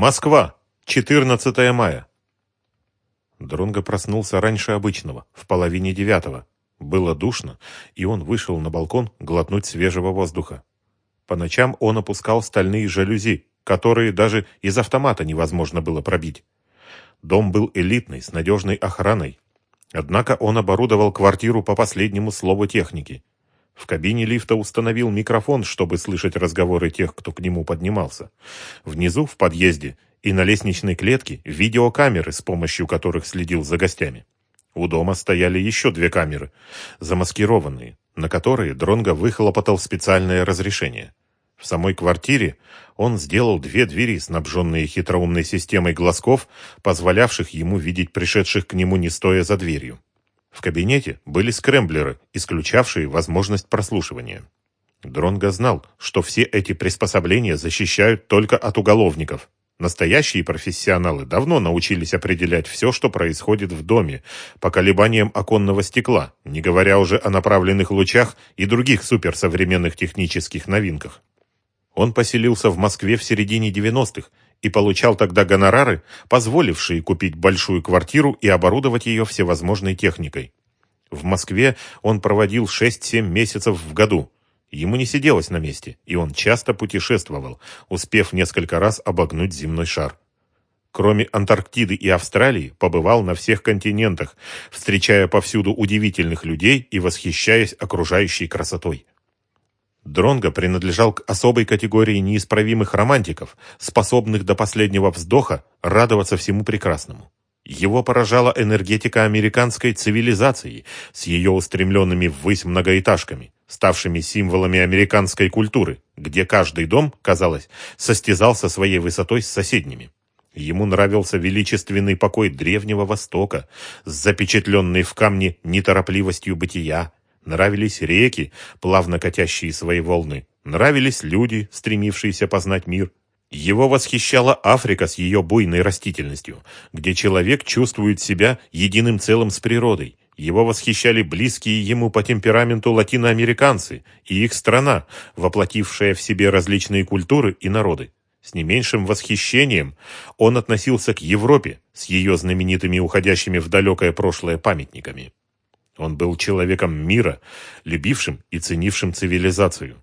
Москва, 14 мая. Дронго проснулся раньше обычного, в половине девятого. Было душно, и он вышел на балкон глотнуть свежего воздуха. По ночам он опускал стальные жалюзи, которые даже из автомата невозможно было пробить. Дом был элитный, с надежной охраной. Однако он оборудовал квартиру по последнему слову техники. В кабине лифта установил микрофон, чтобы слышать разговоры тех, кто к нему поднимался. Внизу, в подъезде, и на лестничной клетке видеокамеры, с помощью которых следил за гостями. У дома стояли еще две камеры, замаскированные, на которые Дронго выхлопотал специальное разрешение. В самой квартире он сделал две двери, снабженные хитроумной системой глазков, позволявших ему видеть пришедших к нему не стоя за дверью. В кабинете были скрэмблеры, исключавшие возможность прослушивания. Дронго знал, что все эти приспособления защищают только от уголовников. Настоящие профессионалы давно научились определять все, что происходит в доме, по колебаниям оконного стекла, не говоря уже о направленных лучах и других суперсовременных технических новинках. Он поселился в Москве в середине 90-х и получал тогда гонорары, позволившие купить большую квартиру и оборудовать ее всевозможной техникой. В Москве он проводил 6-7 месяцев в году – Ему не сиделось на месте, и он часто путешествовал, успев несколько раз обогнуть земной шар. Кроме Антарктиды и Австралии, побывал на всех континентах, встречая повсюду удивительных людей и восхищаясь окружающей красотой. Дронго принадлежал к особой категории неисправимых романтиков, способных до последнего вздоха радоваться всему прекрасному. Его поражала энергетика американской цивилизации с ее устремленными ввысь многоэтажками, ставшими символами американской культуры, где каждый дом, казалось, состязался своей высотой с соседними. Ему нравился величественный покой Древнего Востока, с запечатленной в камне неторопливостью бытия. Нравились реки, плавно катящие свои волны. Нравились люди, стремившиеся познать мир. Его восхищала Африка с ее буйной растительностью, где человек чувствует себя единым целым с природой. Его восхищали близкие ему по темпераменту латиноамериканцы и их страна, воплотившая в себе различные культуры и народы. С не меньшим восхищением он относился к Европе с ее знаменитыми уходящими в далекое прошлое памятниками. Он был человеком мира, любившим и ценившим цивилизацию.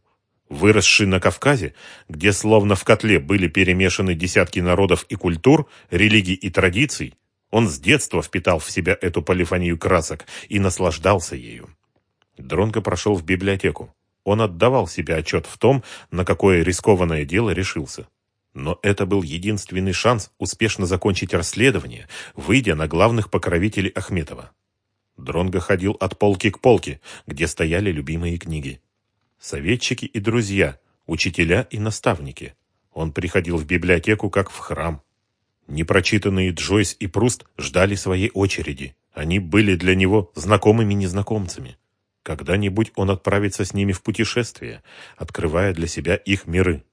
Выросший на Кавказе, где словно в котле были перемешаны десятки народов и культур, религий и традиций, он с детства впитал в себя эту полифонию красок и наслаждался ею. Дронго прошел в библиотеку. Он отдавал себе отчет в том, на какое рискованное дело решился. Но это был единственный шанс успешно закончить расследование, выйдя на главных покровителей Ахметова. Дронго ходил от полки к полке, где стояли любимые книги советчики и друзья, учителя и наставники. Он приходил в библиотеку как в храм. Непрочитанные Джойс и Пруст ждали своей очереди. Они были для него знакомыми незнакомцами. Когда-нибудь он отправится с ними в путешествие, открывая для себя их миры.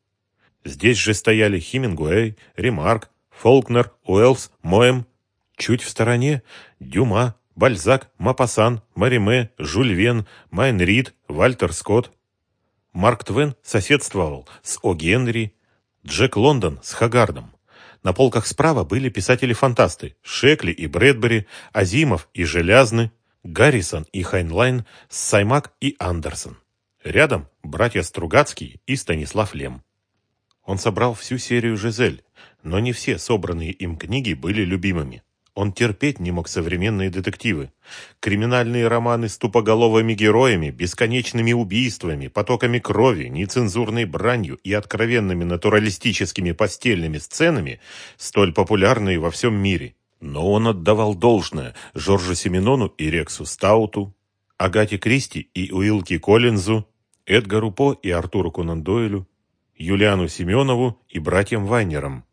Здесь же стояли Хемингуэй, Ремарк, Фолкнер, Уэллс, Моэм. Чуть в стороне – Дюма, Бальзак, Мопассан, Мериме, Жюль Верн, Майн Рид, Вальтер Скотт. Марк Твен соседствовал с О. Генри, Джек Лондон с Хаггардом. На полках справа были писатели-фантасты Шекли и Брэдбери, Азимов и Желязны, Гаррисон и Хайнлайн, Саймак и Андерсон. Рядом братья Стругацкие и Станислав Лем. Он собрал всю серию «Жизель», но не все собранные им книги были любимыми. Он терпеть не мог современные детективы. Криминальные романы с тупоголовыми героями, бесконечными убийствами, потоками крови, нецензурной бранью и откровенными натуралистическими постельными сценами, столь популярные во всем мире. Но он отдавал должное Жоржу Семенону и Рексу Стауту, Агате Кристи и Уилки Коллинзу, Эдгару По и Артуру Конан Дойлю, Юлиану Семенову и братьям Вайнерам.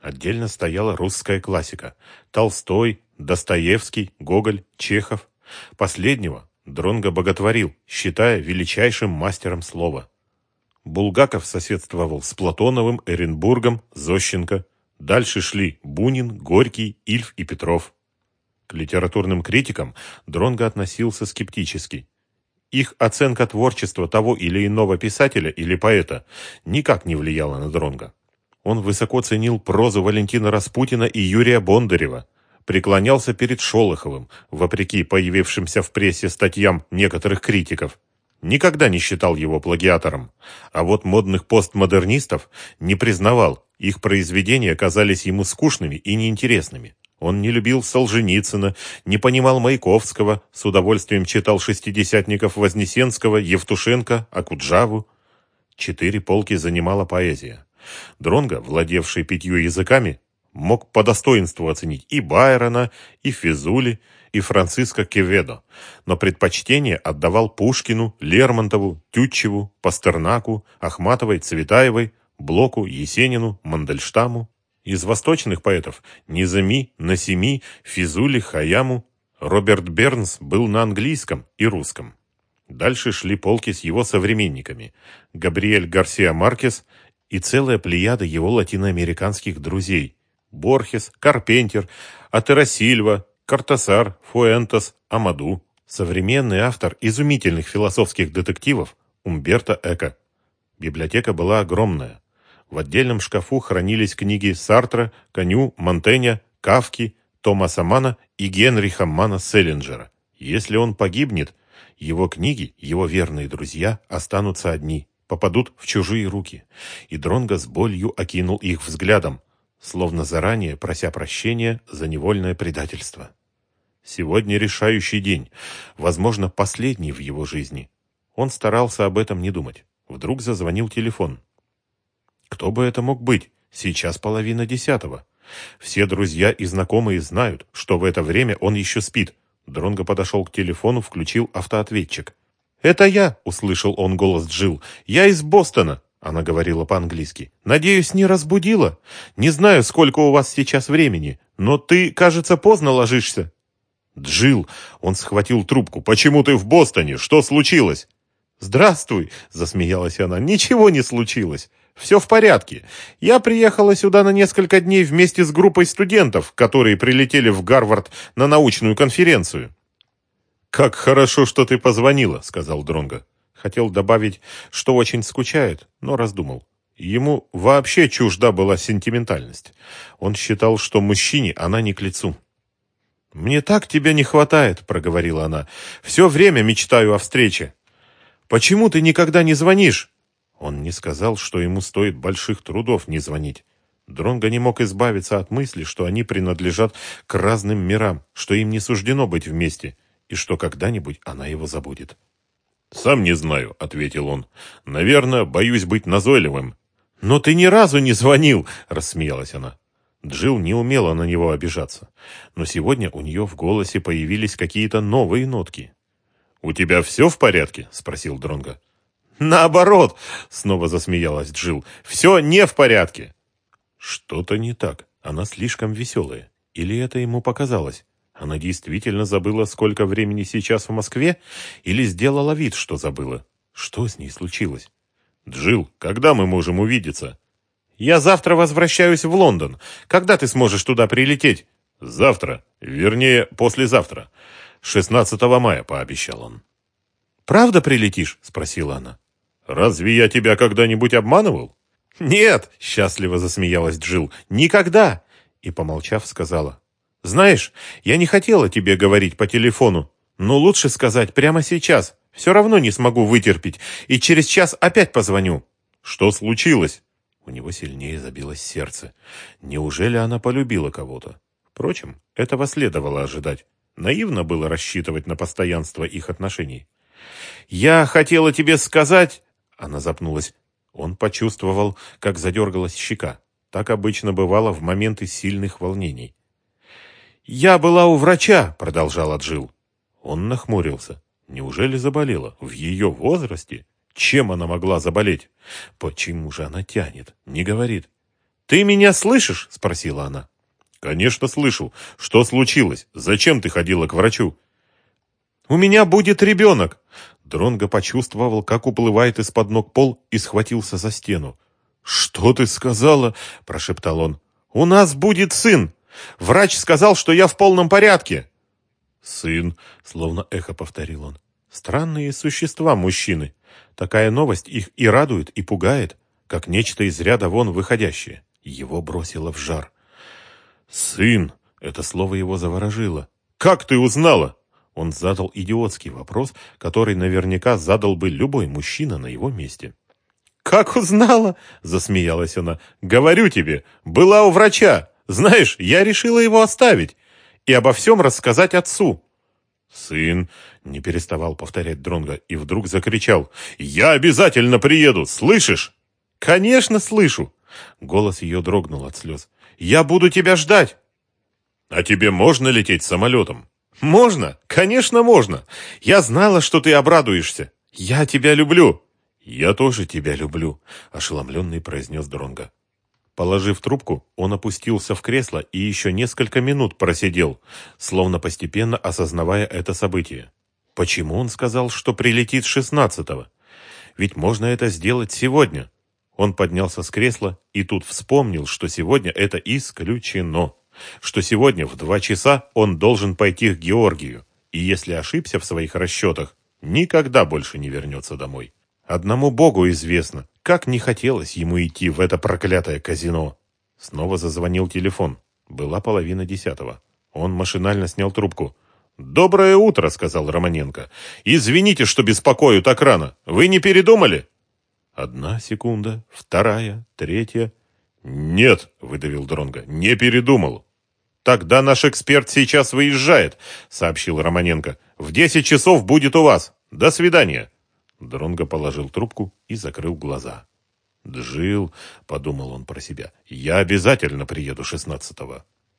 Отдельно стояла русская классика. Толстой, Достоевский, Гоголь, Чехов. Последнего Дронго боготворил, считая величайшим мастером слова. Булгаков соседствовал с Платоновым, Эренбургом, Зощенко. Дальше шли Бунин, Горький, Ильф и Петров. К литературным критикам Дронго относился скептически. Их оценка творчества того или иного писателя или поэта никак не влияла на Дронго. Он высоко ценил прозу Валентина Распутина и Юрия Бондарева, преклонялся перед Шолоховым, вопреки появившимся в прессе статьям некоторых критиков. Никогда не считал его плагиатором, а вот модных постмодернистов не признавал, их произведения казались ему скучными и неинтересными. Он не любил Солженицына, не понимал Маяковского, с удовольствием читал шестидесятников Вознесенского, Евтушенко, Акуджаву. Четыре полки занимала поэзия. Дронго, владевший пятью языками, мог по достоинству оценить и Байрона, и Физули, и Франциско Кеведо, но предпочтение отдавал Пушкину, Лермонтову, Тютчеву, Пастернаку, Ахматовой, Цветаевой, Блоку, Есенину, Мандельштаму. Из восточных поэтов Низами, Насими, Физули, Хаяму. Роберт Бернс был на английском и русском. Дальше шли полки с его современниками. Габриэль Гарсиа Маркес и целая плеяда его латиноамериканских друзей. Борхес, Карпентер, Атера Сильва, Картасар, Фуэнтес, Амаду. Современный автор изумительных философских детективов Умберто Эко. Библиотека была огромная. В отдельном шкафу хранились книги Сартра, Коню, Монтэня, Кавки, Томаса Мана и Генриха Мана Селлинджера. Если он погибнет, его книги, его верные друзья, останутся одни, попадут в чужие руки. И Дронго с болью окинул их взглядом, словно заранее прося прощения за невольное предательство. Сегодня решающий день, возможно, последний в его жизни. Он старался об этом не думать. Вдруг зазвонил телефон. Кто бы это мог быть? Сейчас половина десятого. Все друзья и знакомые знают, что в это время он еще спит. Дронго подошел к телефону, включил автоответчик. «Это я!» — услышал он голос Джил. «Я из Бостона!» — она говорила по-английски. «Надеюсь, не разбудила? Не знаю, сколько у вас сейчас времени, но ты, кажется, поздно ложишься». Джил, он схватил трубку. «Почему ты в Бостоне? Что случилось?» «Здравствуй!» — засмеялась она. «Ничего не случилось. Все в порядке. Я приехала сюда на несколько дней вместе с группой студентов, которые прилетели в Гарвард на научную конференцию». «Как хорошо, что ты позвонила», — сказал Дронго. Хотел добавить, что очень скучает, но раздумал. Ему вообще чужда была сентиментальность. Он считал, что мужчине она не к лицу. «Мне так тебя не хватает», — проговорила она. «Все время мечтаю о встрече». «Почему ты никогда не звонишь?» Он не сказал, что ему стоит больших трудов не звонить. Дронго не мог избавиться от мысли, что они принадлежат к разным мирам, что им не суждено быть вместе, и что когда-нибудь она его забудет. «Сам не знаю», — ответил он. «Наверное, боюсь быть назойливым». «Но ты ни разу не звонил», — рассмеялась она. Джилл не умела на него обижаться, но сегодня у нее в голосе появились какие-то новые нотки. «У тебя все в порядке?» — спросил Дронго. «Наоборот!» — снова засмеялась Джилл. «Все не в порядке!» Что-то не так. Она слишком веселая. Или это ему показалось? Она действительно забыла, сколько времени сейчас в Москве? Или сделала вид, что забыла? Что с ней случилось? «Джилл, когда мы можем увидеться?» Я завтра возвращаюсь в Лондон. Когда ты сможешь туда прилететь? Завтра. Вернее, послезавтра. 16 мая, пообещал он. Правда прилетишь? Спросила она. Разве я тебя когда-нибудь обманывал? Нет, счастливо засмеялась Джил. Никогда. И, помолчав, сказала. Знаешь, я не хотела тебе говорить по телефону, но лучше сказать прямо сейчас. Все равно не смогу вытерпеть, и через час опять позвоню. Что случилось? У него сильнее забилось сердце. Неужели она полюбила кого-то? Впрочем, этого следовало ожидать. Наивно было рассчитывать на постоянство их отношений. «Я хотела тебе сказать...» Она запнулась. Он почувствовал, как задергалась щека. Так обычно бывало в моменты сильных волнений. «Я была у врача», — продолжала Джил. Он нахмурился. Неужели заболела? В ее возрасте? Чем она могла заболеть? Почему же она тянет? Не говорит. «Ты меня слышишь?» – спросила она. «Конечно слышу. Что случилось? Зачем ты ходила к врачу?» «У меня будет ребенок!» Дронго почувствовал, как уплывает из-под ног пол и схватился за стену. «Что ты сказала?» – прошептал он. «У нас будет сын! Врач сказал, что я в полном порядке!» «Сын!» – словно эхо повторил он. «Странные существа мужчины. Такая новость их и радует, и пугает, как нечто из ряда вон выходящее. Его бросило в жар. «Сын!» — это слово его заворожило. «Как ты узнала?» Он задал идиотский вопрос, который наверняка задал бы любой мужчина на его месте. «Как узнала?» — засмеялась она. «Говорю тебе, была у врача. Знаешь, я решила его оставить и обо всем рассказать отцу». «Сын!» — не переставал повторять Дронга и вдруг закричал. «Я обязательно приеду, слышишь?» «Конечно, слышу!» Голос ее дрогнул от слез. «Я буду тебя ждать!» «А тебе можно лететь самолетом?» «Можно, конечно, можно. Я знала, что ты обрадуешься. Я тебя люблю». «Я тоже тебя люблю», — ошеломленный произнес Дронга. Положив трубку, он опустился в кресло и еще несколько минут просидел, словно постепенно осознавая это событие. Почему он сказал, что прилетит шестнадцатого? Ведь можно это сделать сегодня. Он поднялся с кресла и тут вспомнил, что сегодня это исключено. Что сегодня в два часа он должен пойти к Георгию. И если ошибся в своих расчетах, никогда больше не вернется домой. Одному Богу известно, как не хотелось ему идти в это проклятое казино. Снова зазвонил телефон. Была половина десятого. Он машинально снял трубку. «Доброе утро», — сказал Романенко. «Извините, что беспокою так рано. Вы не передумали?» Одна секунда, вторая, третья. «Нет», — выдавил Дронга, — «не передумал». «Тогда наш эксперт сейчас выезжает», — сообщил Романенко. «В десять часов будет у вас. До свидания». Дронго положил трубку и закрыл глаза. «Джил», — подумал он про себя, — «я обязательно приеду шестнадцатого».